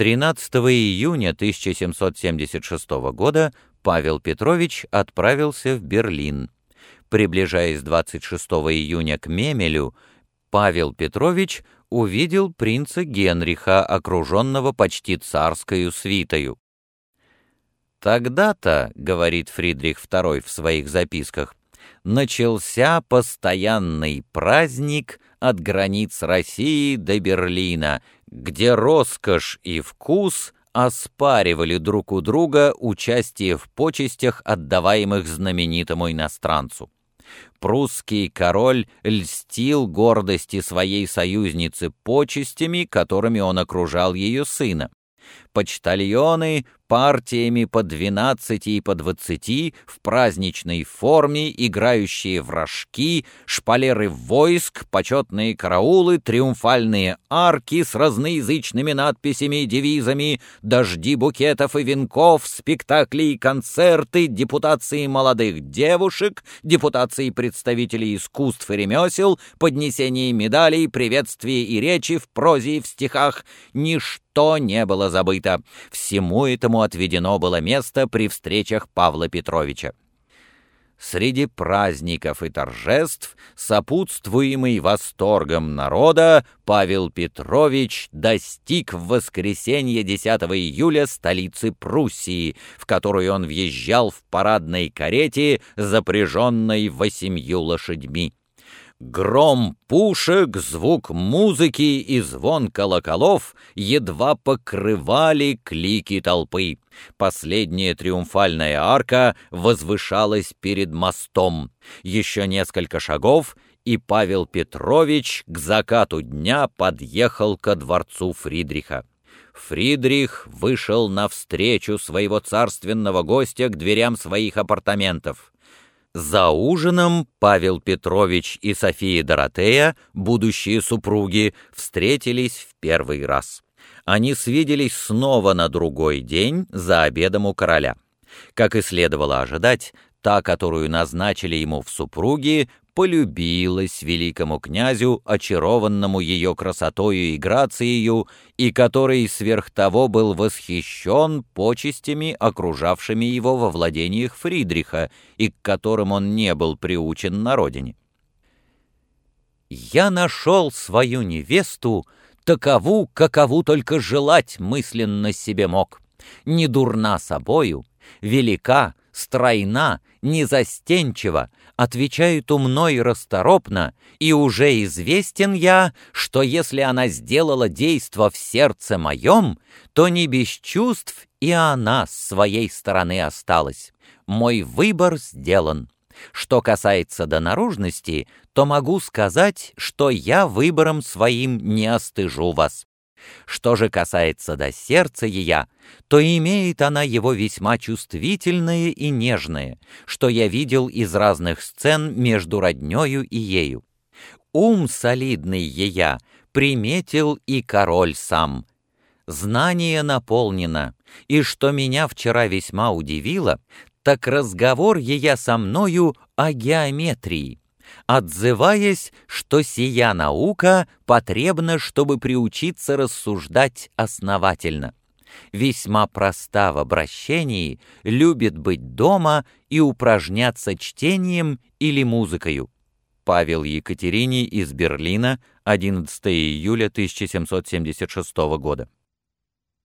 13 июня 1776 года Павел Петрович отправился в Берлин. Приближаясь 26 июня к Мемелю, Павел Петрович увидел принца Генриха, окруженного почти царскою свитою. «Тогда-то, — говорит Фридрих II в своих записках, — начался постоянный праздник от границ России до Берлина, где роскошь и вкус оспаривали друг у друга участие в почестях, отдаваемых знаменитому иностранцу. Прусский король льстил гордости своей союзницы почестями, которыми он окружал ее сына. Почтальоны партиями по 12 и по 20 в праздничной форме, играющие в рожки, шпалеры войск, почетные караулы, триумфальные арки с разноязычными надписями и девизами, дожди букетов и венков, спектакли и концерты, депутации молодых девушек, депутации представителей искусств и ремесел, поднесение медалей, приветствия и речи в прозе и в стихах. Ничто не было забыто. Всему этому отведено было место при встречах Павла Петровича. Среди праздников и торжеств, сопутствуемый восторгом народа, Павел Петрович достиг в воскресенье 10 июля столицы Пруссии, в которую он въезжал в парадной карете, запряженной восемью лошадьми. Гром пушек, звук музыки и звон колоколов едва покрывали клики толпы. Последняя триумфальная арка возвышалась перед мостом. Еще несколько шагов, и Павел Петрович к закату дня подъехал ко дворцу Фридриха. Фридрих вышел навстречу своего царственного гостя к дверям своих апартаментов. За ужином Павел Петрович и София Доротея, будущие супруги, встретились в первый раз. Они свиделись снова на другой день за обедом у короля. Как и следовало ожидать, та, которую назначили ему в супруги, полюбилась великому князю, очарованному ее красотою и грацией, и который сверх того был восхищен почестями, окружавшими его во владениях Фридриха, и к которым он не был приучен на родине. «Я нашел свою невесту, такову, какову только желать мысленно себе мог, не дурна собою, велика, стройна, незастенчива, отвечает умно и расторопно, и уже известен я, что если она сделала действо в сердце моем, то не без чувств и она с своей стороны осталась. Мой выбор сделан. Что касается до наружности, то могу сказать, что я выбором своим не остыжу вас. Что же касается до сердца ее, то имеет она его весьма чувствительное и нежное, что я видел из разных сцен между роднёю и ею. Ум солидный ея приметил и король сам. Знание наполнено, и что меня вчера весьма удивило, так разговор ея со мною о геометрии отзываясь, что сия наука потребна, чтобы приучиться рассуждать основательно. Весьма проста в обращении, любит быть дома и упражняться чтением или музыкою. Павел Екатерине из Берлина, 11 июля 1776 года.